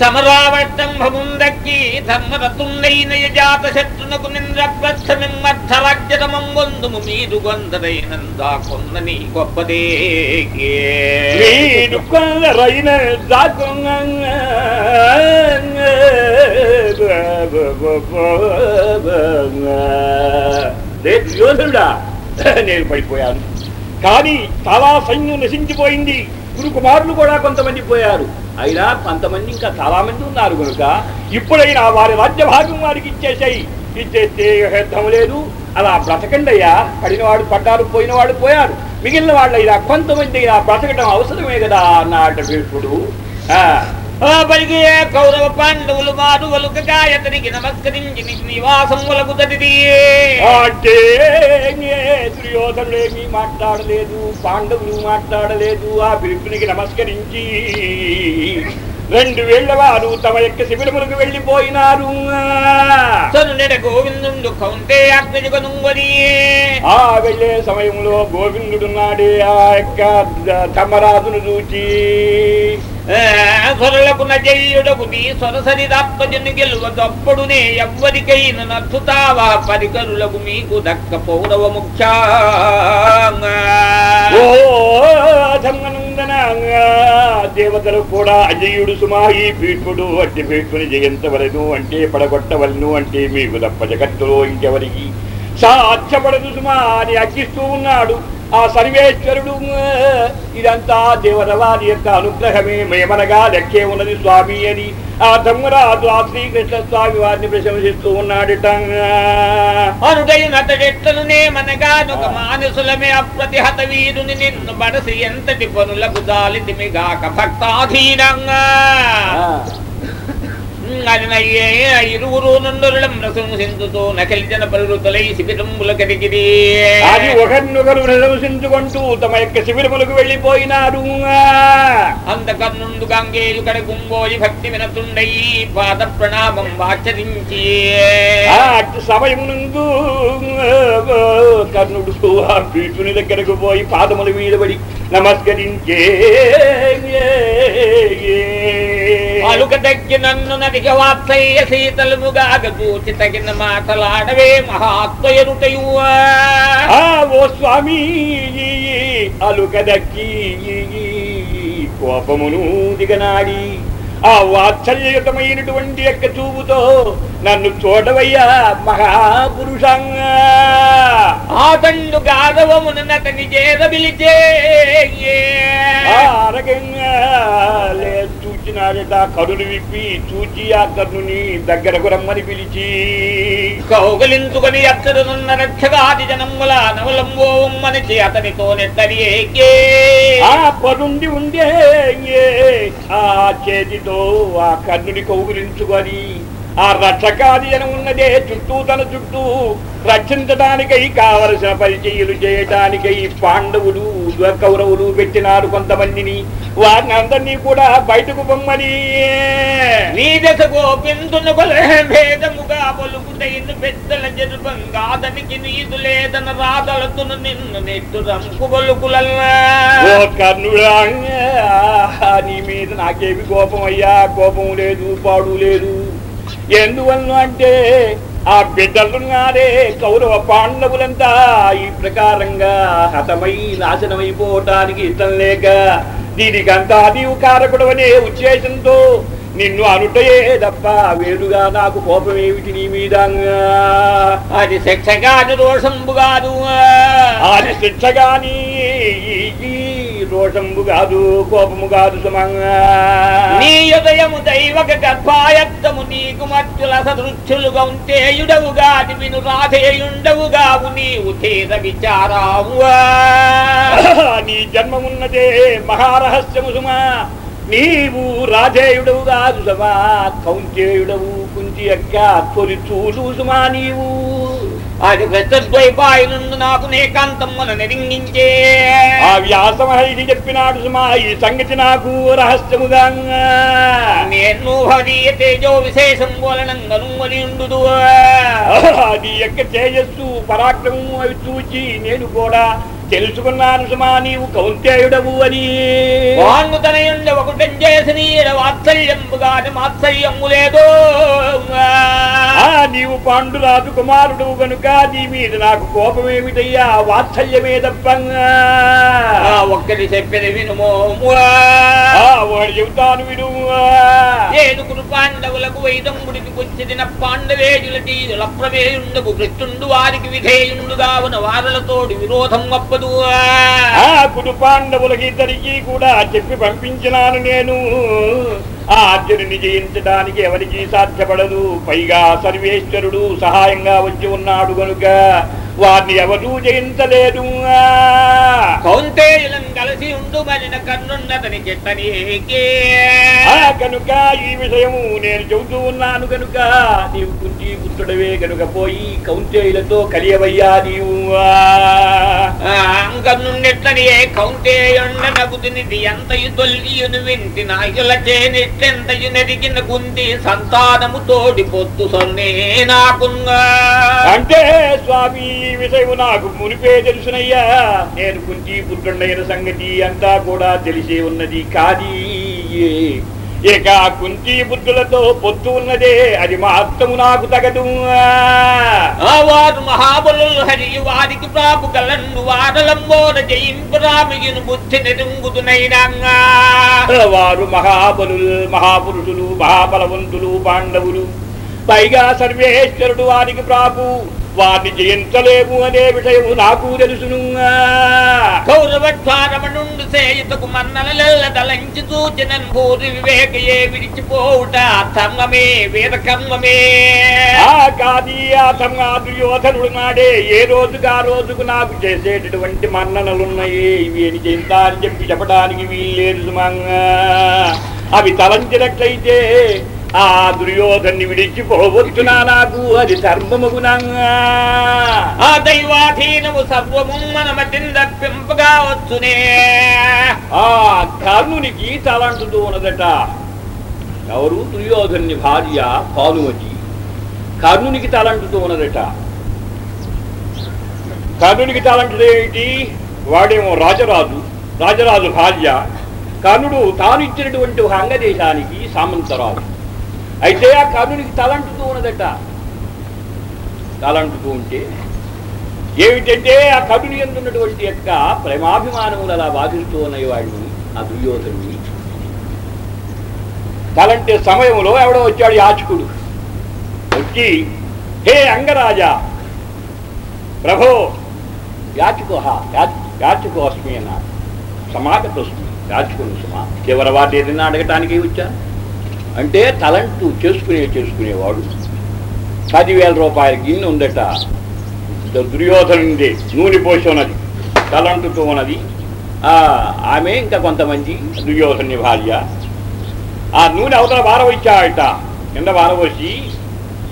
సమరావట్టంభముందక్కి ధర్మరతుండైన యజాత శత్రునకు నింద్రప్రస్థమిమ్మర్థరాజ్యతమంగొందుము మీరు గొందరైనందా కొందని గొప్పదే మీరు కొందరైన యోధుడా నేను పడిపోయాను. కానీ చాలా సైన్యం నశించిపోయింది. గురు కుమారులు కూడా కొంతమంది పోయారు. అయినా కొంతమంది ఇంకా చాలా మంది ఉన్నారు కనుక ఇప్పుడైనా వారి రాజ్యభాగం వారికి ఇచ్చేసాయి. ఇచ్చేస్తే యుద్ధం లేదు. అలా బ్రతకండియ్యా. పడినవాడు పడ్డారు పోయినవాడు పోయారు. మిగిలిన వాళ్ళు ఇలా కొంతమంది ఇలా బ్రతకడం అవసరమే కదా అన్నాడు భీష్ముడు పలికి కౌరవ పాండవులు మారు గాయతనికి నమస్కరించి నివాసం వలకుదది అంటే దుర్యోధనుడు ఏమీ మాట్లాడలేదు పాండవులు మాట్లాడలేదు ఆ పిలుపునికి నమస్కరించి. రెండు వేళ్ళ వారు తమ యొక్క శిబిరములకు వెళ్ళిపోయినారు. సనునెడ గోవిందుండు కౌంటే అగ్నిజుగనుంగది ఆ వెళ్ళే సమయంలో గోవిందుడున్నాడే ఆ యొక్క ధర్మరాజును చూచి. సొరలకు నజయుడకు నీ సొరసరి దాత్మజను గెలువదప్పుడునే ఎవ్వరికైన నచ్చుతావా పరికరులకు మీకు దక్క పౌరవ ముఖ్య దేవతలు కూడా అజయుడు సుమా ఈ భీష్ముడు అట్టి పీఠుని జయంతవలను అంటే పడగొట్టవలను అంటే మీకు తప్ప జగత్తులో ఇంకెవరికి సాధ్యపడదు సుమా అని అర్చిస్తూ ఉన్నాడు. ఆ సర్వేశ్వరుడు ఇదంతా దేవతవారి యొక్క అనుగ్రహమే. మేమనగా లెక్కే ఉన్నది స్వామి అని. ఆ ధర్మరాజు ఆ శ్రీకృష్ణ స్వామి వారిని ప్రశంసిస్తూ ఉన్నాడట. అనుడైనతడెట్లనునే మనగానొక మానసులమే అప్రతిహత వీరుని నిన్ను బడసి ఎంతటి పనులకు దాలితిమిగాక భక్తాధీనంగా. అది ఒకరినొకరు ప్రశంసించుకుంటూ తమ యొక్క శిబిరములకు వెళ్ళిపోయినారు అంతకర్ణుండు గంగేయు కడ గుంగోయి భక్తి వినతుండయి పాద ప్రణామం వాచరించి ఆ అటు సమయం నుండు కర్ణుడు ఆ భీష్ముని దగ్గరకు పోయి పాదముల పడి నమస్కరించే అలుక దగ్గి నన్ను నదిగ వాత్సయ్య శీతలముగాగ చూచి తగిన మాటలాడవే మహాత్మయరుటయు ఓ స్వామి అలుకదక్కి కోపమును దిగనాడి ఆ వాత్సల్యయుతమైనటువంటి యొక్క చూపుతో నన్ను చూడవయ్యా మహాపురుషంగా ఆ తండు గాధవమున నతని పిలిచే ఆ అరగంగా లే చూచినాడట విప్పి చూచి ఆ కర్ణుని దగ్గరకు రమ్మని పిలిచి కౌగలించుకొని అత్తరునున్న రక్షగాది జనముల నవలంబోమ్మని అతనితో నెత్తరి ఆ పరుండి ఉండే ఆ చేతితో ఆ కర్ణుని కౌగులించుకొని ఆ రక్షకాది జనం ఉన్నదే చుట్టూ తన చుట్టూ రక్షించడానికై కావలసిన పరిచయలు చేయటానికై పాండవులు కౌరవులు పెట్టినారు కొంతమందిని. వారిని అందరినీ కూడా బయటకు పొమ్మని. నీ దశ గోపిందును భేదముగా పలుకుటైన పెద్దల జరుపంగా అతనికి నీదు లేదన రాదలతును నిన్ను నెట్టు రంకు పలుకులల్లా. కర్ణుడా నీ మీద నాకేమి కోపం అయ్యా కోపం లేదు పాడు లేదు. ఎందువల్ల అంటే ఆ బిడ్డలున్నారే కౌరవ పాండవులంతా ఈ ప్రకారంగా హతమై నాశనమైపోవటానికి ఇష్టం లేక దీనికంతా నీవు కారకుడవనే ఉద్దేశంతో నిన్ను అనుటయే తప్ప వేరుగా నాకు కోపమేమిటి నీ మీద? అది శిక్షగాని రోషంబు కాదు. అది శిక్ష గాని ఈ రోషంబు కాదు కోపము కాదు సుమంగా నీ దైవక గర్భాయత్తము నీకు మత్తుల సదృచ్చులుగా ఉంటేయుడవుగా విను రాధేయుండవుగావు నీవు చేద విచారావు. నీ జన్మమున్నదే మహారహస్యము సుమా. నీవు రాజేయుడవు కాదు సుమా కౌంచేయుడవు కుంచి యొక్క తొలి చూలు సుమా నీవు. అది ప్రత్యద్వైపాయనుండు నాకు నేకాంతమ్మను నెరింగించే ఆ వ్యాస మహర్షి చెప్పినాడు సుమా ఈ సంగతి నాకు రహస్యముగా. నేను హరియ తేజో విశేషం వలనంగను వలియుండు నీ యొక్క తేజస్సు పరాక్రమము అవి చూచి నేను కూడా తెలుసుకున్నాను సుమా నీవు కౌంతేయుడవు అని. వాంగు తనయుండ ఒకటం చేసి వాత్సల్యంబుగాని మాత్సల్యము లేదు నీవు పాండురాజు కుమారుడు గనుక నీ మీద నాకు కోపమేమిటయ్యా? వాత్సల్యమే తప్పంగా ఆ ఒక్కటి చెప్పిన వినుమో వాడు చెబుతాను విడు ఏదుగురు పాండవులకు వైదంగుడికి వచ్చిన పాండవేజుల తీరుల ప్రవేయుండకు కృష్ణుండు వారికి విధేయుండుగా ఉన్న వారలతోడి విరోధం అప్పదు ఆ కుడు పాండవులకి ఇద్దరికి కూడా చెప్పి పంపించినాను నేను. ఆ అర్జునుని జయించడానికి ఎవరికి సాధ్యపడదు. పైగా సర్వేశ్వరుడు సహాయంగా వచ్చి ఉన్నాడు గనుక వారిని ఎవరూ జయించలేరు కౌంతేయులం కలిసి ఉండు మరిన కన్నున్నతని చెట్టనీకే కనుక ఈ విషయము నేను చెబుతూ ఉన్నాను కనుక నీవు కుంటి పుత్రుడవే కనుక పోయి కౌంతేయులతో కలియవయ్యా నీవు. అంకన్నుండెట్లని ఏ కౌంటేయుండ నగుతునిది ఎంతయు తొల్లియును వింటి నాయుల చేనిట్టెంతయు నెరిగిన గుంది సంతానము తోడి పొత్తు సొన్నే నాకుంగా. అంటే స్వామి ఈ విషయం నాకు మునిపే తెలుసునయ్యా. నేను కుంటి పుత్రుడైన సంగతి అంతా కూడా తెలిసే ఉన్నది కాది. ఇక కుంటి బుద్ధులతో పొత్తు ఉన్నదే అది మాత్రము నాకు తగదు. వారు మహాబలు హరి వారికి ప్రాపు కలండు వారలంబోన బుద్ధి వారు మహాబలులు మహాపురుషులు మహాబలవంతులు పాండవులు. పైగా సర్వేశ్వరుడు వారికి ప్రాపు. వారిని జయించలేము అనే విషయము నాకు తెలుసును కౌరవత్వారమణుండు సేయుతకు మన్నలెల్ల తలంచి సూచనన్ భూరి వివేకయే విడిచిపోవుట ధర్మమే వేదకర్మమే ఆ కాది ఆ దుర్యోధనుడు నాడే ఏ రోజుకు ఆ రోజుకు నాకు చేసేటటువంటి మన్ననలున్నాయి. ఇవి అని చేస్తా అని చెప్పి చెప్పడానికి వీల్లేదు సుమంగా. అవి తలంచినట్లయితే ఆ దుర్యోధన్ని విడిచిపోవచ్చునా నాకు అది ధర్మముగునంగా ఆ దైవాధీనము సర్వము మన మధ్యన తప్పింపగా వచ్చునే ఆ కర్ణునికి తలంటుతూ ఉన్నదట. ఎవరు? దుర్యోధన్ని భార్య పానుమతి. కర్ణునికి తలంటుతూ ఉన్నదట. కర్ణునికి తలంటుడు ఏమిటి? వాడేమో రాజరాజు రాజరాజు భార్య. కర్ణుడు తాను ఇచ్చినటువంటి ఒక అంగదేశానికి సామంతరాజు అయితే ఆ కర్ణునికి తలంటుతూ ఉన్నదట. తలంటుతూ ఉంటే ఏమిటంటే ఆ కవిని ఎందున్నటువంటి యొక్క ప్రేమాభిమానములు అలా బాధిస్తూ ఉన్నాయి వాడిని ఆ దుర్యోధనుని. తలంటే సమయంలో ఎవడో వచ్చాడు యాచకుడు వచ్చి హే అంగరాజా ప్రభో యాచకోహ యాచకోస్మి అన్నారు సమాగతోస్మి యాచకుడు సుమా చివరి వాటి ఏదైనా అడగటానికి వచ్చాను అంటే తలంటు చేసుకునే చేసుకునేవాడు. పదివేల రూపాయల గిన్నె ఉందట. దుర్యోధనుంది నూనె పోసి ఉన్నది తలంటుతూ ఉన్నది. ఆ, ఆమె ఇంకా కొంతమంది దుర్యోధని భార్య. ఆ నూనె అవతల బారవచ్చాడట కింద బారవచ్చి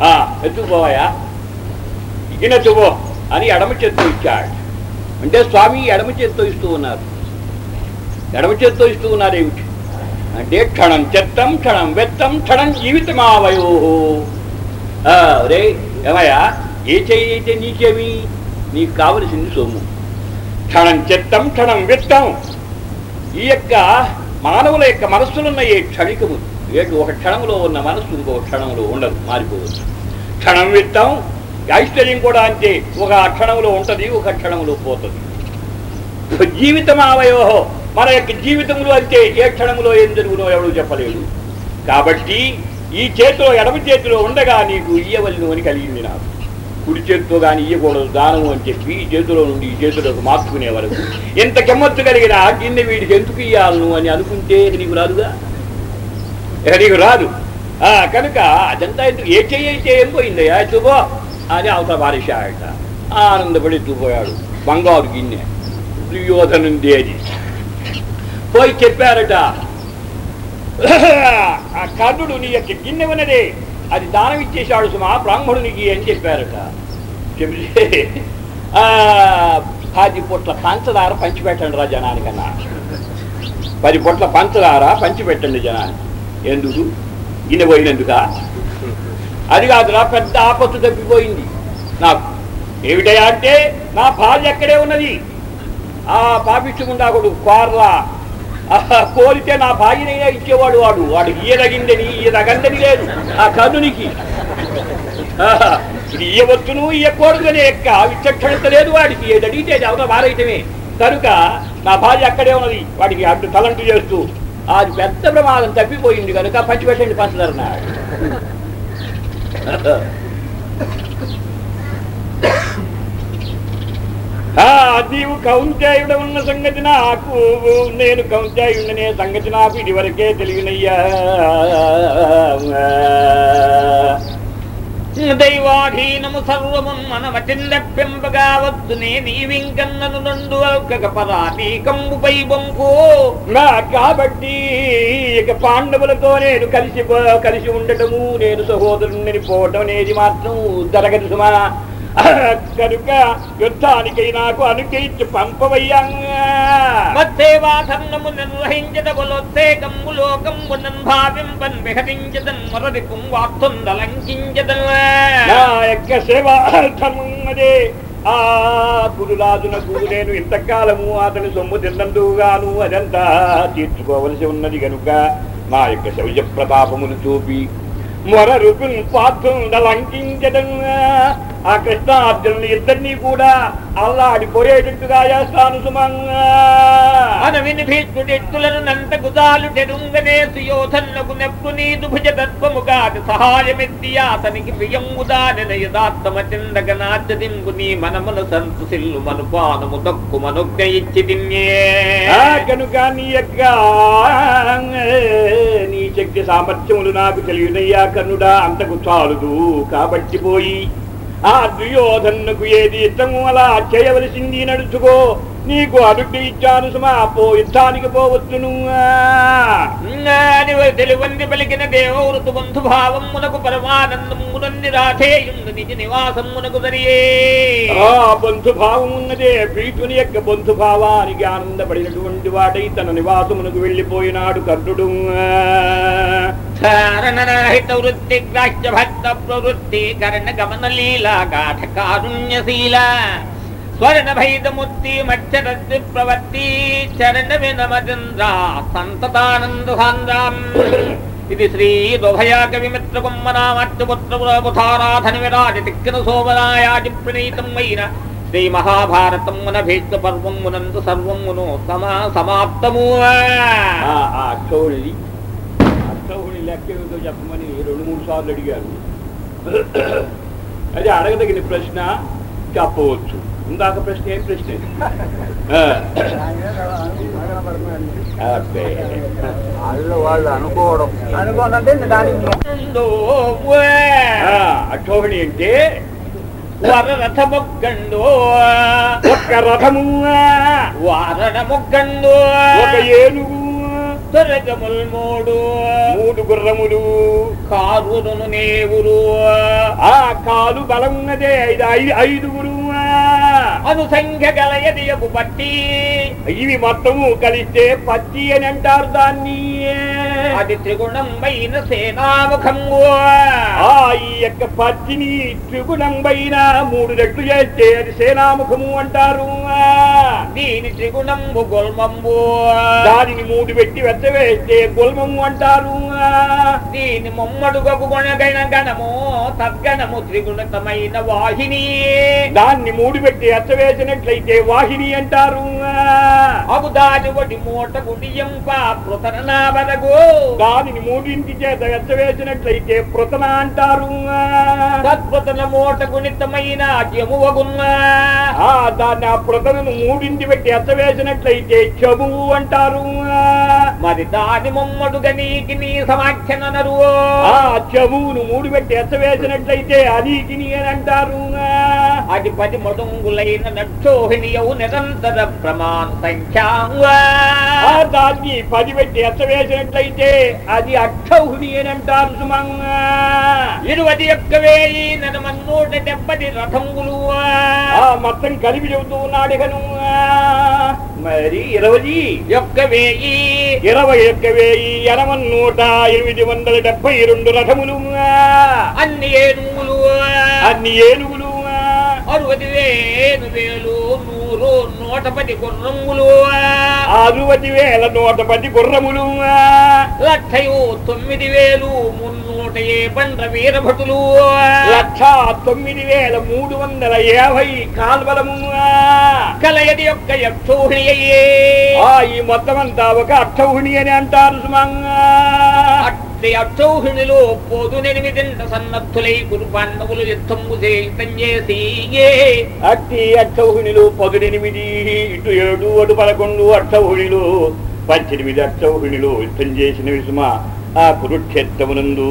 ఆ ఎత్తుకుపోవాయా ఇగినెత్తుకో అని ఎడమ చేత్తో ఇచ్చాడు అంటే స్వామి ఎడమ చేత్తో ఇస్తూ ఉన్నారు. ఎడమ చేత్తో ఇస్తూ ఉన్నారు ఏమిటి అంటే క్షణం చెత్తం క్షణం వెత్తం క్షణం జీవితమావయో. రే ఏమయ్యా? ఏ చెయ్యి అయితే నీకేమి నీకు కావలసింది సొమ్ము క్షణం చెత్తం క్షణం విత్తం ఈ యొక్క మానవుల యొక్క మనస్సులున్న ఏ క్షణికము? ఏటు ఒక క్షణంలో ఉన్న మనస్సు ఇంకో క్షణంలో ఉండదు మారిపోవచ్చు. క్షణం విత్తం ఐశ్వర్యం కూడా అంతే. ఒక క్షణంలో ఉంటుంది ఒక క్షణంలో పోతుంది. జీవితం ఆవయోహో మన యొక్క జీవితంలో అంతే ఏ క్షణంలో ఏం జరుగునో ఎవడు చెప్పలేడు. కాబట్టి ఈ చేతిలో ఎడమ చేతిలో ఉండగా నీకు ఇయ్యవలను అని కలిగింది నాకు. కుడి చేతితో కానీ ఇయ్యకూడదు దానము అని చెప్పి ఈ చేతిలో నుండి ఈ చేతిలోకి మార్చుకునే వరకు. ఎంత కెమ్మత్తు కలిగిన గిన్నె వీడికి ఎందుకు ఇయ్యాలను అని అనుకుంటే నీకు రాదుగా? ఇక నీకు రాదు. ఆ, కనుక అదంతా ఎందుకు? ఏ చెయ్యి అయితే ఏం పోయిందయ్యా? ఎత్తుపో అని అవతల పారేశాడట. ఆనందపడి ఎత్తుపోయాడు బంగారు గిన్నె. దుర్యోధనుంది అది. పోయి చెప్పారట. ఆ కర్ణుడు నీ యొక్క గిన్నె ఉన్నదే. అది దానం ఇచ్చేశాడు సుమా బ్రాహ్మణునికి అని చెప్పారట. చెబితే పది పొట్ల పంచదార పంచిపెట్టండి రా జనానికన్నా. పది పొట్ల పంచదార పంచిపెట్టండి జనానికి. ఎందుకు? గిన్నె పోయినందుక? అది కాదురా పెద్ద ఆపత్తు తప్పిపోయింది. నాకు ఏమిటయా అంటే నా భార్య ఎక్కడే ఉన్నది. ఆ పాపిష్టుకుండాకుడు కోర్లా కోరితే నా భార్యనైనా ఇచ్చేవాడు వాడు. వాడు ఇయ్యదగిందని ఇయ్యదగందని లేదు. ఆ కర్ణునికి ఇది ఇయ్యవచ్చును ఇయ్యకూడదునే ఎక్క విచక్షణత లేదు వాడికి. ఏది అడిగితే అది అవత వారైతమే. కనుక నా భార్య అక్కడే ఉన్నది. వాడికి అటు తలంటు చేస్తూ అది పెద్ద ప్రమాదం తప్పిపోయింది కనుక పంచిపెట్టండి పెట్టండి నీవు కౌంచాయుడ ఉన్న సంగతి నాకు నేను కౌంత్యాయుడనే సంగతి నాకు ఇదివరకే తెలియనయ్యా. దైవాధీనము సర్వమున్ మనమటిందప్పింపగా వద్దునే నీవింకన్నను నందు అల్కక పరాతీకంబుపై బొంకు. కాబట్టి ఇక పాండవులతో నేను కలిసి కలిసి ఉండటము నేను సహోదరుని పోవటం అనేది మాత్రం జరగదు సుమా. కనుక యుద్ధానికై నాకు అనుకరించి పంపవయ్యా. మత్సేవాధర్మము నిర్వహించద బలోత్సేకంబు లోకంబునన్ భావింపన్ విహరించదన్ నా యొక్క ఆ గురురాజునకు నేను ఇంతకాలము అతని సొమ్ము తిన్నందుగాను అదంతా తీర్చుకోవలసి ఉన్నది గనుక నా యొక్క శౌర్య ప్రతాపమును చూపి మొర రుకున్ పాత్రం లంకించడం ఆ కృష్ణార్జునుని ఇద్దరినీ కూడా అల్లాడిపోయేటట్టుగా చేస్తాను సుమంగా. అనవిని భీష్ముడెత్తులను నంతకు దాలు టెరుంగనే సుయోధన్నకు నెప్పు నీదు భుజ తత్వముగా సహాయమెత్తి అతనికి ప్రియంగు దానిన యథార్థమచిందక నాచదింపు నీ మనమున సంతు సిల్లు మనుపానము తక్కు మనుజ్ఞ ఇచ్చి తిన్యే. ఆ కనుక నీ యొక్క నీ శక్తి సామర్థ్యములు నాకు తెలియనయ్యా కన్నుడా అంతకు చాలుదు. కాబట్టి పోయి ఆ దుర్యోధనుకు ఏది ఇష్టము అలా చేయవలసింది నడుచుకో. నీకు అడుగు ఇచ్చాను సుమా. పో యుద్ధానికి పోవచ్చును తెలివంది పలికిన దేవవృతు బంధు భావమునకు పరమానందమునంది రాధేయుండు నిజ నివాసమునకు దరియే. ఆ బంధుభావం ఉన్నదే. భీతుని యొక్క బంధుభావానికి ఆనందపడినటువంటి వాడై తన నివాసమునకు వెళ్ళిపోయినాడు కర్ణుడు. కారణరహిత వృత్తి గ్రాహ్య భక్త ప్రవృత్తి కరణ గమన లీలా గాఢ కారుణ్యశీల. స్వర్ణ భైదముక్తి ప్రవర్తి చరణమి వినమచంద్ర సంతతానందుభాంద్రాం ఇది శ్రీ దుభయా కవిమిత్ర కొమ్మనామత్యపుత్రపుధారాధన విరాజ తిక్కిన సోమరాయాజి ప్రణీతమైన శ్రీ మహాభారతం మన భీష్మ సర్వం మును సమా సమాప్తము ఆ అక్షౌణి అక్షౌహిణి లెక్క ఏమిటో చెప్పమని రెండు మూడు సార్లు అడిగారు అది అడగదగిన ప్రశ్న చెప్పవచ్చు. ఇందాక ప్రశ్న ఏం ప్రశ్న. వాళ్ళు అనుకోవడం. అక్షౌహిణి అంటే వరరథ మొగ్గండు ఒక్క రథము వారణ మొగ్గండు ఒక ఏనుగు. త్వరగముల్ మూడు మూడు గుర్రములు. కారును నేవురు ఆ కాలు బలమున్నదే. ఐదు ఐదు ఐదుగురు. అనుసంఖ్య గలయదియకు పట్టి ఇవి మొత్తము కలిస్తే పత్తి అని అంటారు దాన్ని. అది త్రిగుణం పైన సేనాముఖంగు. ఆ ఈ యొక్క పచ్చిని త్రిగుణం పైన మూడు రెట్లు చేస్తే అది సేనాముఖము అంటారు? దీని త్రిగుణంబు గొల్మంబు. దానిని మూడు పెట్టి వెచ్చవేస్తే గుల్మము అంటారు? దీని మొమ్మడుగకు గుణగణ గణము తద్గణము త్రిగుణతమైన వాహిని. దాన్ని మూడు పెట్టి ఎచ్చవేసినట్లయితే వాహిని అంటారు? ఒకటి మూట గుడియంప దానిని మూడింటి చేత పృతన అంటారు తత్పతన మూట గుణితమైన జమువగున్న ఆ దాన్ని ఆ మూడింటి పెట్టి ఎచ్చవేసినట్లయితే చెబువు అంటారు మరి దాని మొమ్మడుగ నీకి నీ సమాఖ్యనరు ఆ చెవును మూడు పెట్టి ఎచ్చవేసినట్లయితే అదీకిని అని అంటారు అది పది మడుంగులైన నక్షోహిణియవు నిరంతర ప్రమాణ సంఖ్య ఆ దాన్ని పది పెట్టి ఎచ్చవేసినట్లయితే అది అక్షౌహిణి అని అంటారు సుమంగా. ఇరువది యొక్క వేయి నూట డెబ్బది రథంగులు ఆ మొత్తం కలిపి చెబుతూ ఉన్నాడు ఇకను. మరి ఇరవై యొక్క వేయి. ఇరవై ఒక్క వెయ్యి ఎనభై నూట ఎనిమిది వందల డెబ్బై రెండు రథములు అన్ని ఏనుగులు అన్ని ఏనుగులు అరవది వేలు వేలు నూరు నూట పది గుర్రములు. అరువది వేల నూట పది గుర్రములు. లక్షయు తొమ్మిది వేలు మున్నూట ఏ బండ్ర వీరభటులు. లక్ష తొమ్మిది వేల మూడు వందల యాభై కాల్వలము. కలయది యొక్క యక్షోహిణి అయ్యే. ఆ ఈ మొత్తం అంతా ఒక అక్షౌహిణి అని అంటారు సుమంగా అట్టి అక్షౌహిణిలో పోదునెనిమిదింట సన్నద్ధులై గురు పాండవులు యుద్ధము చేతం అట్టి అక్షౌహిణిలో పదునెనిమిది ఇటు ఏడు అటు పదకొండు అక్షౌహిణిలు పద్దెనిమిది అక్షౌహిణిలు యుద్ధం చేసిన విసుమ ఆ కురుక్షేత్రమునందు.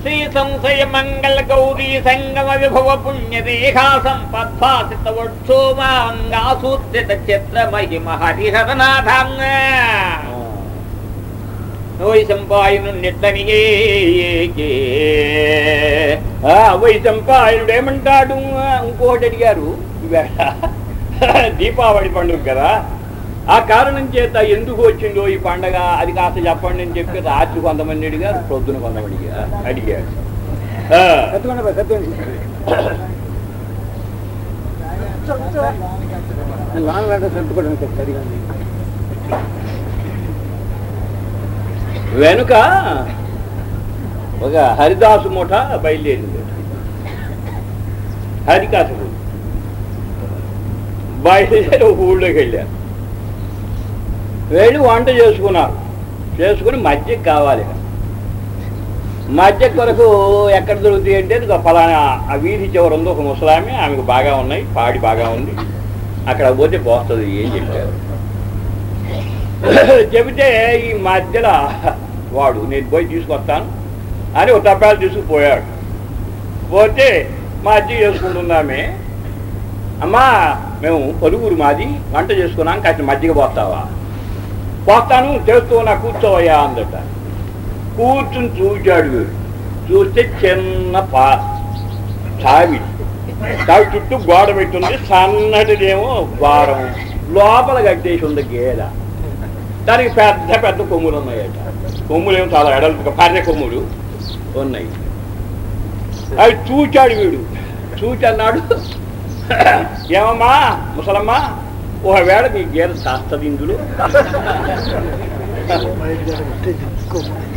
శ్రీ సంశయ మంగళ గౌరీ సంగమ విభవ పుణ్య దేహా సంపద్భాసిత వక్షోమాంగాసూత్రిత చిత్ర మహిమ హరిహరనాథాంగ వైశంపాయను నిట్టనిగే వైశంపాయనుడు ఏమంటాడు ఇంకోటి అడిగారు ఈవేళ దీపావళి పండుగ కదా ఆ కారణం చేత ఎందుకు వచ్చిందో ఈ పండగ? అది కాస్త చెప్పండి అని చెప్పి రాత్రి కొంతమంది అడిగారు పొద్దున కొంతమంది అడిగారు. వెనుక ఒక హరిదాసు మూట బయలుదేరింది. హరిదాసు బయలుదేరి ఒక ఊళ్ళోకి వెళ్ళారు. వెళ్ళి వంట చేసుకున్నారు. చేసుకుని మజ్జిగ కావాలి మధ్య కొరకు ఎక్కడ దొరుకుతాయి అంటే పలానా ఆ వీధి చివరి ఉంది ఒక ముసలామి ఆమెకు బాగా ఉన్నాయి పాడి బాగా ఉంది. అక్కడ పోతే పోస్తుంది ఏం చెప్పారు చెబితే ఈ మధ్యలో వాడు నేను పోయి తీసుకొస్తాను. అని ఒక తప్పాలు తీసుకుపోయాడు. పోతే మధ్య చేసుకుంటున్నామే. అమ్మా మేము పొరుగురు మాది వంట చేసుకున్నాం కాస్త మజ్జిగ పోతాను చేస్తూ నా కూర్చోవయ్యా అందట. కూర్చుని చూచాడు వీడు చూస్తే చిన్న పా చావి. చావి చుట్టూ గోడ పెట్టుంది. సన్నటిదేమో ద్వారం. లోపల కట్టేసి ఉంది గేద. దానికి పెద్ద పెద్ద కొమ్ములు ఉన్నాయట. కొమ్ములు ఏమో చాలా ఎడలు పర్రె కొమ్ములు ఉన్నాయి. అవి చూచాడు వీడు. చూచన్నాడు ఏమమ్మా ముసలమ్మా ఒకవేళ మీ గేద కాస్తది ఇందులో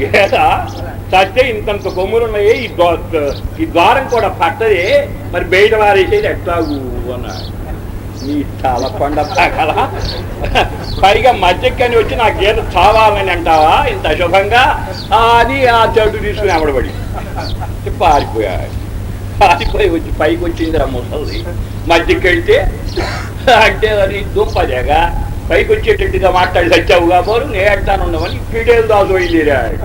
గేద చస్తే ఇంతంత కొమ్ములు ఉన్నాయి ఈ ఈ ద్వారం కూడా పట్టదే మరి బయట వారేసేది ఎట్లాగు అన్నాడు. నీ చాలా పండ పగల. పైగా మధ్యకని వచ్చి నా గీత చావాలని అంటావా? ఇంత అశుభంగా అది ఆ చెడు తీసుకుని అమడబడి పారిపోయాడు. పారిపోయి వచ్చి పైకి వచ్చింది రా ముసలి మధ్యకి వెళ్తే అంటే అది దుంపదేగా పైకి వచ్చేటట్టుగా మాట్లాడి చచ్చావు పోరు నేను అంటానున్నామని పీడేలు దాసు వెళ్ళిరాడు